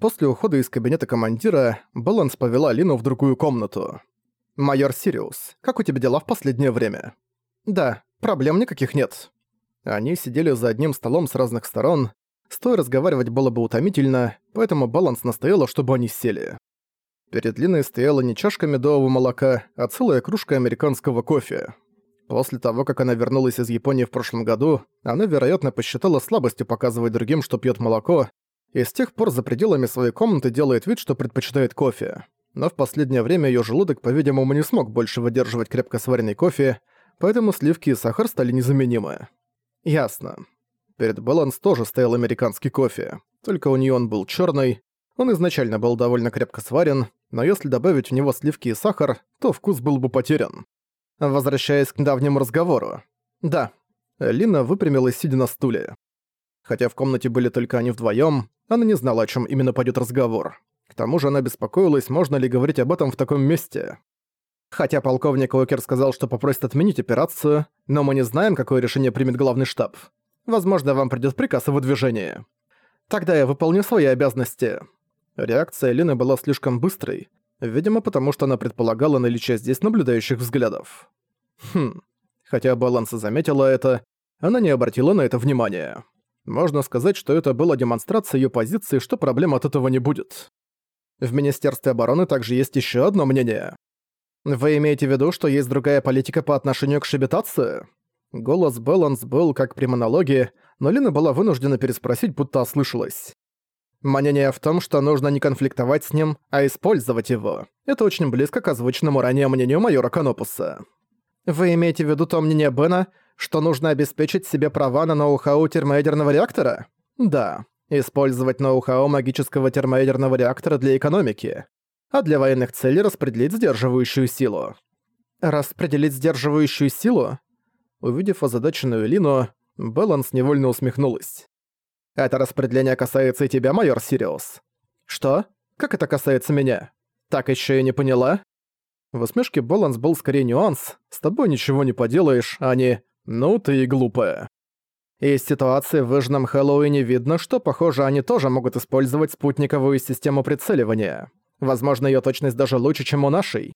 После ухода из кабинета командира, Баланс повела Лину в другую комнату. «Майор Сириус, как у тебя дела в последнее время?» «Да, проблем никаких нет». Они сидели за одним столом с разных сторон. Стоя разговаривать было бы утомительно, поэтому Баланс настояла, чтобы они сели. Перед Линой стояла не чашка медового молока, а целая кружка американского кофе. После того, как она вернулась из Японии в прошлом году, она, вероятно, посчитала слабостью показывать другим, что пьет молоко, и с тех пор за пределами своей комнаты делает вид, что предпочитает кофе. Но в последнее время ее желудок, по-видимому, не смог больше выдерживать крепко сваренный кофе, поэтому сливки и сахар стали незаменимы. Ясно. Перед Баланс тоже стоял американский кофе, только у нее он был черный. Он изначально был довольно крепко сварен, но если добавить в него сливки и сахар, то вкус был бы потерян. Возвращаясь к недавнему разговору. Да. Лина выпрямилась, сидя на стуле. Хотя в комнате были только они вдвоем, она не знала, о чем именно пойдет разговор. К тому же она беспокоилась, можно ли говорить об этом в таком месте. Хотя полковник Уокер сказал, что попросит отменить операцию, но мы не знаем, какое решение примет главный штаб. Возможно, вам придёт приказ о выдвижении. Тогда я выполню свои обязанности. Реакция Лины была слишком быстрой, видимо, потому что она предполагала наличие здесь наблюдающих взглядов. Хм. Хотя Баланса заметила это, она не обратила на это внимания. Можно сказать, что это была демонстрация её позиции, что проблем от этого не будет. В Министерстве обороны также есть ещё одно мнение. Вы имеете в виду, что есть другая политика по отношению к шебетации? Голос Баланс был как при монологе, но Лина была вынуждена переспросить, будто ослышалась. Мнение в том, что нужно не конфликтовать с ним, а использовать его. Это очень близко к озвученному ранее мнению майора Канопуса. Вы имеете в виду то мнение Бена, что нужно обеспечить себе права на ноу-хау термоядерного реактора? Да. Использовать ноу-хау магического термоядерного реактора для экономики. А для военных целей распределить сдерживающую силу. Распределить сдерживающую силу? Увидев озадаченную Лину, Баланс невольно усмехнулась. «Это распределение касается и тебя, майор Сириус». «Что? Как это касается меня? Так еще и не поняла?» В усмешке Баланс был скорее нюанс «с тобой ничего не поделаешь», а не «Ну ты и глупая». Из ситуации в Выжженном Хэллоуине видно, что, похоже, они тоже могут использовать спутниковую систему прицеливания. Возможно, ее точность даже лучше, чем у нашей.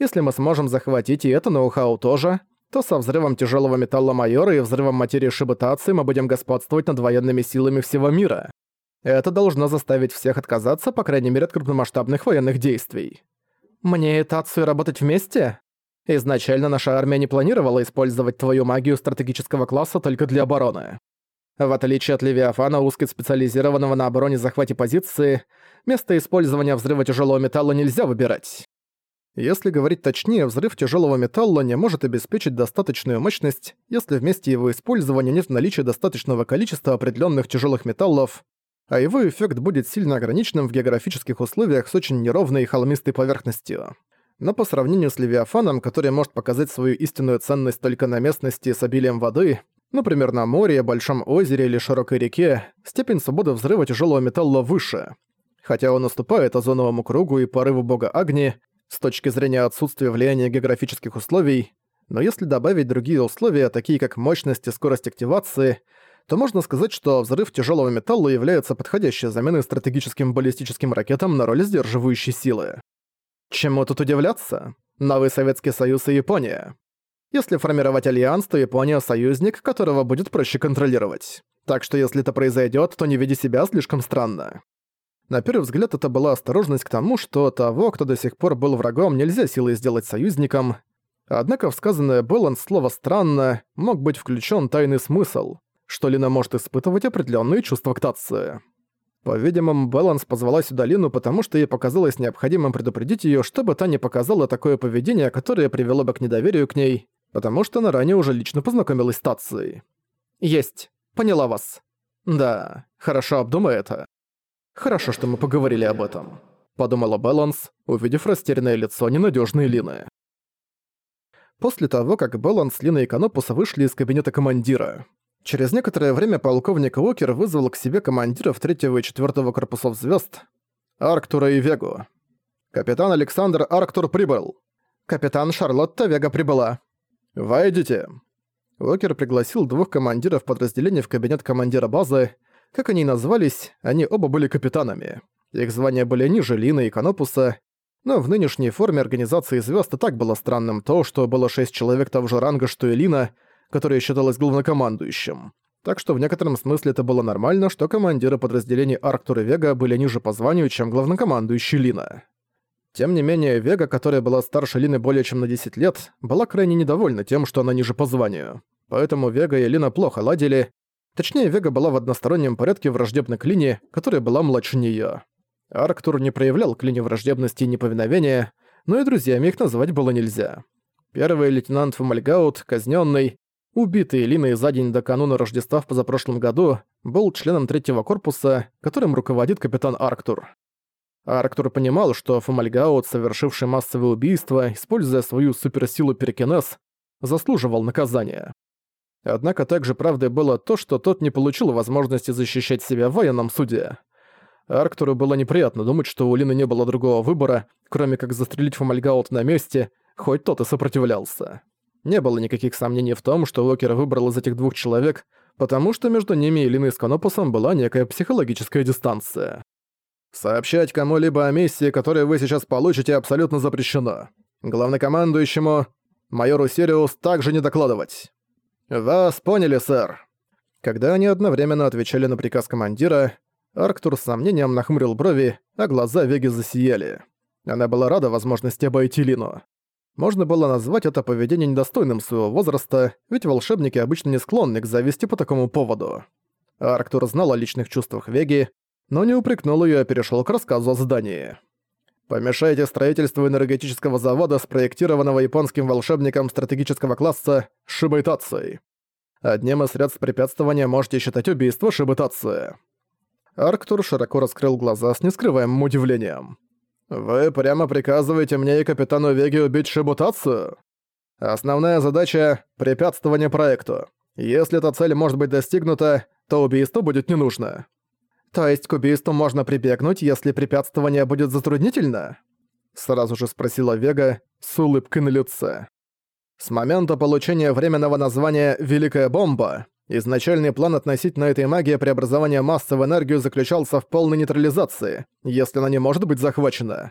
Если мы сможем захватить и это ноу-хау тоже, то со взрывом тяжелого металла майора и взрывом материи шибутации мы будем господствовать над военными силами всего мира. Это должно заставить всех отказаться, по крайней мере, от крупномасштабных военных действий. Мне и Тацию работать вместе? Изначально наша армия не планировала использовать твою магию стратегического класса только для обороны. В отличие от Левиафана, узкоспециализированного на обороне захвате позиции, место использования взрыва тяжелого металла нельзя выбирать. Если говорить точнее, взрыв тяжелого металла не может обеспечить достаточную мощность, если вместе его использования нет наличия достаточного количества определенных тяжелых металлов, а его эффект будет сильно ограниченным в географических условиях с очень неровной и холмистой поверхностью но по сравнению с Левиафаном, который может показать свою истинную ценность только на местности с обилием воды, например, на море, большом озере или широкой реке, степень свободы взрыва тяжелого металла выше. Хотя он уступает озоновому кругу и порыву бога Агни с точки зрения отсутствия влияния географических условий, но если добавить другие условия, такие как мощность и скорость активации, то можно сказать, что взрыв тяжелого металла является подходящей заменой стратегическим баллистическим ракетам на роль сдерживающей силы. Чему тут удивляться? Новый Советский Союз и Япония. Если формировать альянс, то Япония — союзник, которого будет проще контролировать. Так что если это произойдет, то не веди себя слишком странно. На первый взгляд это была осторожность к тому, что того, кто до сих пор был врагом, нельзя силой сделать союзником. Однако в сказанное Беллан слово «странно» мог быть включен тайный смысл, что Лина может испытывать определенные чувства к Татсу. По-видимому, Баланс позвала сюда Лину, потому что ей показалось необходимым предупредить её, чтобы та не показала такое поведение, которое привело бы к недоверию к ней, потому что она ранее уже лично познакомилась с Тацией. «Есть. Поняла вас. Да, хорошо обдумай это. Хорошо, что мы поговорили об этом», — подумала Баланс, увидев растерянное лицо ненадёжной Лины. После того, как Баланс, Лина и Канопуса вышли из кабинета командира, Через некоторое время полковник Уокер вызвал к себе командиров третьего и четвертого корпусов звезд Арктура и Вегу. «Капитан Александр Арктур прибыл!» «Капитан Шарлотта Вега прибыла!» «Войдите!» Уокер пригласил двух командиров подразделений в кабинет командира базы. Как они назвались, они оба были капитанами. Их звания были ниже Лина и Канопуса, но в нынешней форме организации звезд и так было странным то, что было шесть человек того же ранга, что и Лина, которая считалась главнокомандующим. Так что в некотором смысле это было нормально, что командиры подразделений Арктур и Вега были ниже по званию, чем главнокомандующий Лина. Тем не менее, Вега, которая была старше Лины более чем на 10 лет, была крайне недовольна тем, что она ниже по званию. Поэтому Вега и Лина плохо ладили. Точнее, Вега была в одностороннем порядке враждебна к Лине, которая была младше неё. Арктур не проявлял к Лине враждебности и неповиновения, но и друзьями их назвать было нельзя. Первый лейтенант Фомальгаут, казнённый, убитый Линой за день до кануна Рождества в позапрошлом году, был членом третьего корпуса, которым руководит капитан Арктур. Арктур понимал, что Фомальгаут, совершивший массовое убийство, используя свою суперсилу перекинез, заслуживал наказания. Однако также правдой было то, что тот не получил возможности защищать себя в военном суде. Арктуру было неприятно думать, что у Лины не было другого выбора, кроме как застрелить Фомальгаут на месте, хоть тот и сопротивлялся. Не было никаких сомнений в том, что Уокер выбрал из этих двух человек, потому что между ними и Линой с Канопусом была некая психологическая дистанция. Сообщать кому-либо о миссии, которую вы сейчас получите, абсолютно запрещено. Главнокомандующему, майору Сириус, также не докладывать. Вас поняли, сэр. Когда они одновременно отвечали на приказ командира, Арктур с сомнением нахмурил брови, а глаза Веги засияли. Она была рада возможности обойти Лину. Можно было назвать это поведение недостойным своего возраста, ведь волшебники обычно не склонны к зависти по такому поводу. Арктур знал о личных чувствах Веги, но не упрекнул её, а перешёл к рассказу о задании. Помешайте строительству энергетического завода, спроектированного японским волшебником стратегического класса Шибайтацией. Одним из средств препятствования можете считать убийство Шибайтации. Арктур широко раскрыл глаза с нескрываемым удивлением. «Вы прямо приказываете мне и капитану Веги убить Шибутацию? Основная задача — препятствование проекту. Если эта цель может быть достигнута, то убийство будет не нужно. То есть к убийству можно прибегнуть, если препятствование будет затруднительно?» Сразу же спросила Вега с улыбкой на лице. С момента получения временного названия «Великая бомба» Изначальный план относительно этой магии преобразования массы в энергию заключался в полной нейтрализации, если она не может быть захвачена.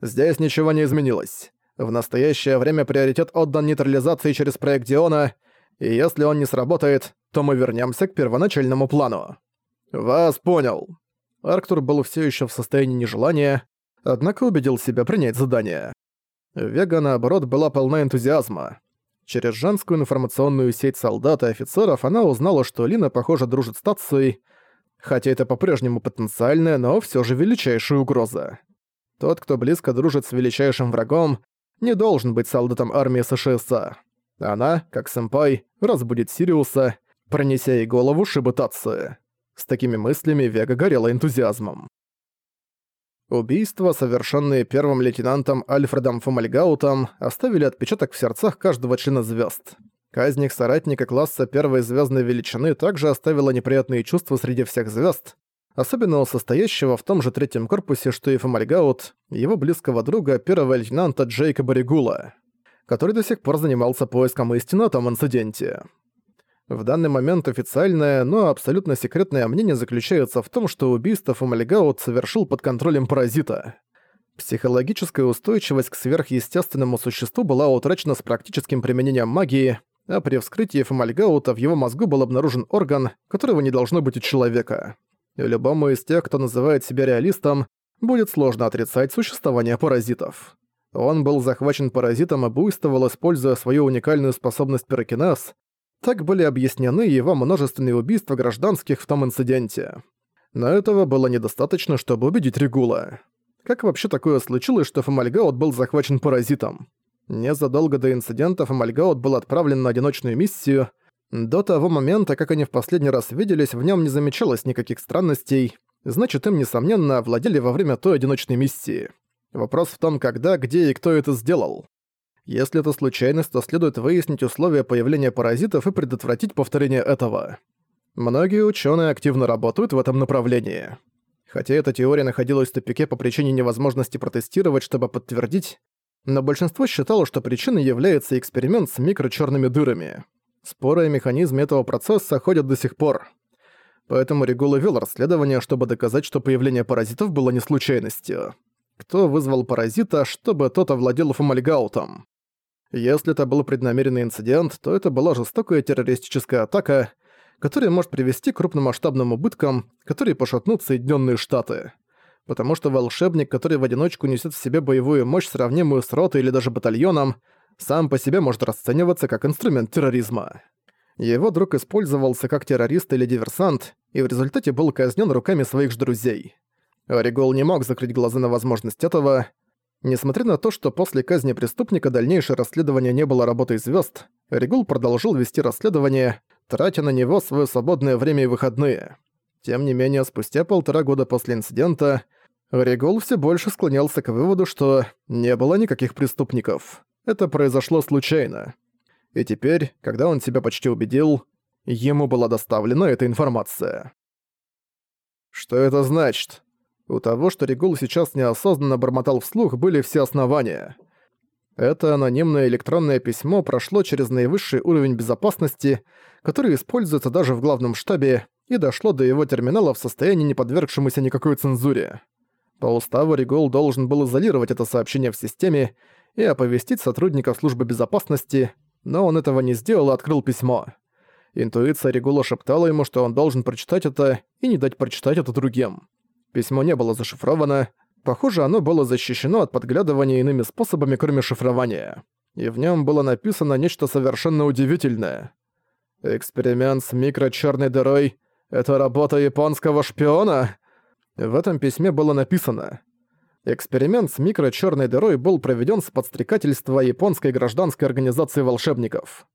Здесь ничего не изменилось. В настоящее время приоритет отдан нейтрализации через проект Диона, и если он не сработает, то мы вернемся к первоначальному плану. Вас понял. Арктур был все еще в состоянии нежелания, однако убедил себя принять задание. Вега, наоборот, была полна энтузиазма. Через женскую информационную сеть солдат и офицеров она узнала, что Лина, похоже, дружит с Тацией, хотя это по-прежнему потенциальная, но все же величайшая угроза. Тот, кто близко дружит с величайшим врагом, не должен быть солдатом армии США. Она, как сэмпай, разбудит Сириуса, пронеся ей голову шибы Тации. С такими мыслями Вега горела энтузиазмом. Убийства, совершенные первым лейтенантом Альфредом Фомальгаутом, оставили отпечаток в сердцах каждого члена звезд. Казнь их соратника класса первой звездной величины также оставила неприятные чувства среди всех звезд, особенно у состоящего в том же третьем корпусе, что и Фомальгаут, его близкого друга первого лейтенанта Джейка Баригула, который до сих пор занимался поиском истины о том инциденте. В данный момент официальное, но абсолютно секретное мнение заключается в том, что убийство Фомальгаут совершил под контролем паразита. Психологическая устойчивость к сверхъестественному существу была утрачена с практическим применением магии, а при вскрытии Фомальгаута в его мозгу был обнаружен орган, которого не должно быть у человека. И любому из тех, кто называет себя реалистом, будет сложно отрицать существование паразитов. Он был захвачен паразитом и буйствовал, используя свою уникальную способность пирокинез, так были объяснены его множественные убийства гражданских в том инциденте. Но этого было недостаточно, чтобы убедить Регула. Как вообще такое случилось, что Фомальгаут был захвачен паразитом? Незадолго до инцидента Фомальгаут был отправлен на одиночную миссию. До того момента, как они в последний раз виделись, в нем не замечалось никаких странностей, значит им, несомненно, овладели во время той одиночной миссии. Вопрос в том, когда, где и кто это сделал. Если это случайность, то следует выяснить условия появления паразитов и предотвратить повторение этого. Многие ученые активно работают в этом направлении. Хотя эта теория находилась в тупике по причине невозможности протестировать, чтобы подтвердить, но большинство считало, что причиной является эксперимент с микрочерными дырами. Споры о механизме этого процесса ходят до сих пор. Поэтому Регул и вел расследование, чтобы доказать, что появление паразитов было не случайностью. Кто вызвал паразита, чтобы тот овладел фомальгаутом? Если это был преднамеренный инцидент, то это была жестокая террористическая атака, которая может привести к крупномасштабным убыткам, которые пошатнут Соединенные Штаты. Потому что волшебник, который в одиночку несет в себе боевую мощь, сравнимую с ротой или даже батальоном, сам по себе может расцениваться как инструмент терроризма. Его друг использовался как террорист или диверсант, и в результате был казнен руками своих же друзей. Оригол не мог закрыть глаза на возможность этого. Несмотря на то, что после казни преступника дальнейшее расследование не было работой звезд, Оригол продолжил вести расследование, тратя на него свое свободное время и выходные. Тем не менее, спустя полтора года после инцидента, Оригол все больше склонялся к выводу, что не было никаких преступников. Это произошло случайно. И теперь, когда он себя почти убедил, ему была доставлена эта информация. Что это значит? У того, что Регул сейчас неосознанно бормотал вслух, были все основания. Это анонимное электронное письмо прошло через наивысший уровень безопасности, который используется даже в главном штабе, и дошло до его терминала в состоянии, не подвергшемуся никакой цензуре. По уставу Регул должен был изолировать это сообщение в системе и оповестить сотрудников службы безопасности, но он этого не сделал и открыл письмо. Интуиция Регула шептала ему, что он должен прочитать это и не дать прочитать это другим. Письмо не было зашифровано. Похоже, оно было защищено от подглядывания иными способами, кроме шифрования. И в нем было написано нечто совершенно удивительное. «Эксперимент с микрочерной дырой — это работа японского шпиона?» В этом письме было написано Эксперимент с микрочерной дырой был проведен с подстрекательства японской гражданской организации волшебников.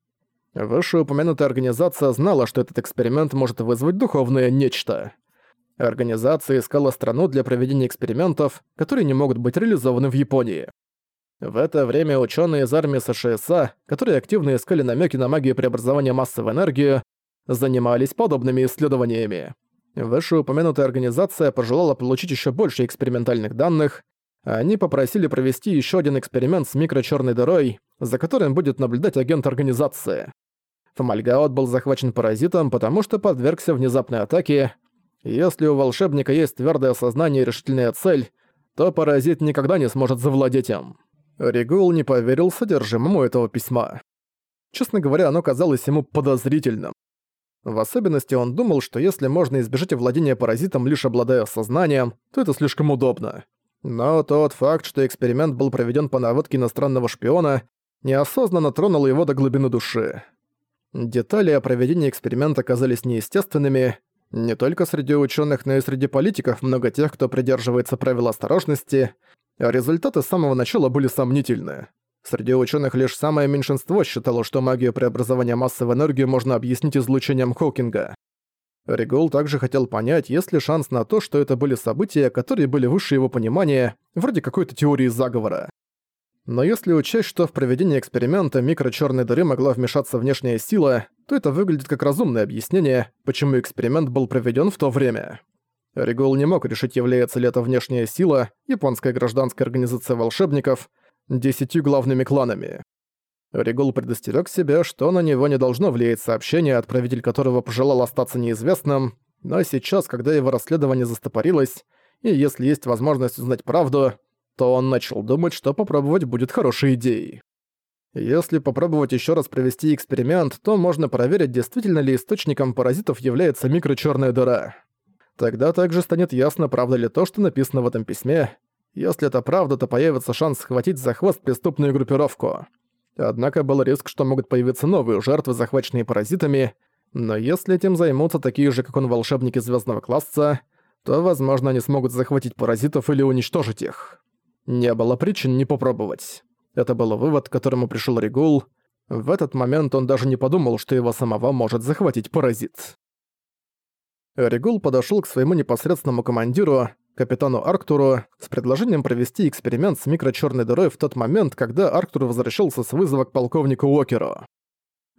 Вышеупомянутая организация знала, что этот эксперимент может вызвать духовное нечто. Организация искала страну для проведения экспериментов, которые не могут быть реализованы в Японии. В это время ученые из армии США, которые активно искали намеки на магию преобразования массы в энергию, занимались подобными исследованиями. Вышеупомянутая организация пожелала получить еще больше экспериментальных данных. Они попросили провести еще один эксперимент с микрочерной дырой, за которым будет наблюдать агент организации. Фомальгаут был захвачен паразитом, потому что подвергся внезапной атаке, если у волшебника есть твердое сознание и решительная цель, то паразит никогда не сможет завладеть им. Регул не поверил содержимому этого письма. Честно говоря, оно казалось ему подозрительным. В особенности он думал, что если можно избежать овладения паразитом, лишь обладая сознанием, то это слишком удобно. Но тот факт, что эксперимент был проведен по наводке иностранного шпиона, неосознанно тронул его до глубины души. Детали о проведении эксперимента казались неестественными, не только среди ученых, но и среди политиков много тех, кто придерживается правил осторожности, а результаты с самого начала были сомнительны. Среди ученых лишь самое меньшинство считало, что магию преобразования массы в энергию можно объяснить излучением Хокинга. Регул также хотел понять, есть ли шанс на то, что это были события, которые были выше его понимания, вроде какой-то теории заговора. Но если учесть, что в проведении эксперимента микрочерной дыры могла вмешаться внешняя сила, то это выглядит как разумное объяснение, почему эксперимент был проведен в то время. Регул не мог решить, является ли это внешняя сила, японская гражданская организация волшебников, десятью главными кланами. Регул предостерег себя, что на него не должно влиять сообщение, отправитель которого пожелал остаться неизвестным, но сейчас, когда его расследование застопорилось, и если есть возможность узнать правду, то он начал думать, что попробовать будет хорошей идеей. Если попробовать еще раз провести эксперимент, то можно проверить, действительно ли источником паразитов является микрочерная дыра. Тогда также станет ясно, правда ли то, что написано в этом письме. Если это правда, то появится шанс схватить за хвост преступную группировку. Однако был риск, что могут появиться новые жертвы, захваченные паразитами, но если этим займутся такие же, как он, волшебники звездного класса, то, возможно, они смогут захватить паразитов или уничтожить их. Не было причин не попробовать. Это был вывод, к которому пришел Регул. В этот момент он даже не подумал, что его самого может захватить паразит. Регул подошел к своему непосредственному командиру, капитану Арктуру, с предложением провести эксперимент с микрочерной дырой в тот момент, когда Арктур возвращался с вызова к полковнику Уокеру.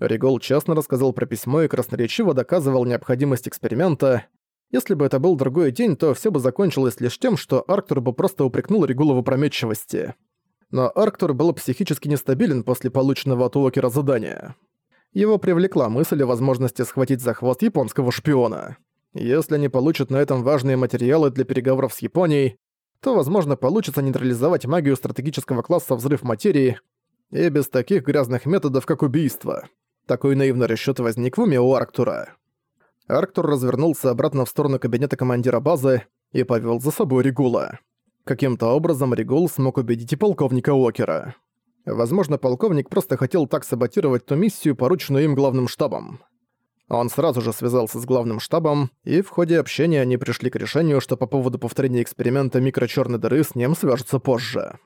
Регул честно рассказал про письмо и красноречиво доказывал необходимость эксперимента, если бы это был другой день, то все бы закончилось лишь тем, что Арктур бы просто упрекнул Регула в опрометчивости. Но Арктур был психически нестабилен после полученного от Уокера задания. Его привлекла мысль о возможности схватить за хвост японского шпиона. Если они получат на этом важные материалы для переговоров с Японией, то, возможно, получится нейтрализовать магию стратегического класса взрыв материи и без таких грязных методов, как убийство. Такой наивный расчёт возник в уме у Арктура. Арктур развернулся обратно в сторону кабинета командира базы и повел за собой Регула. Каким-то образом Регул смог убедить и полковника Уокера. Возможно, полковник просто хотел так саботировать ту миссию, порученную им главным штабом. Он сразу же связался с главным штабом, и в ходе общения они пришли к решению, что по поводу повторения эксперимента микрочёрной дыры с ним свяжутся позже.